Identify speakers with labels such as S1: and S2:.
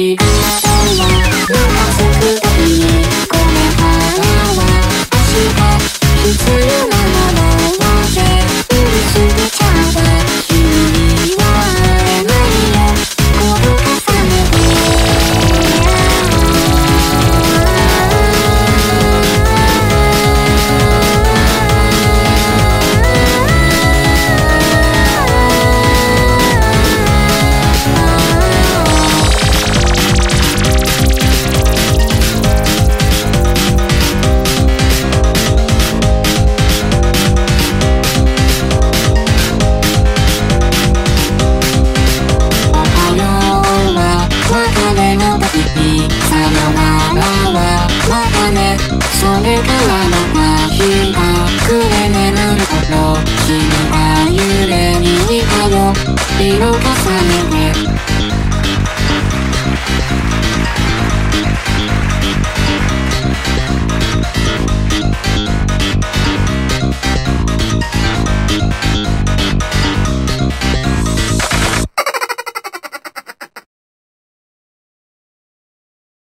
S1: You. それからのた日が暮れ眠る頃君は揺れに顔色重ねて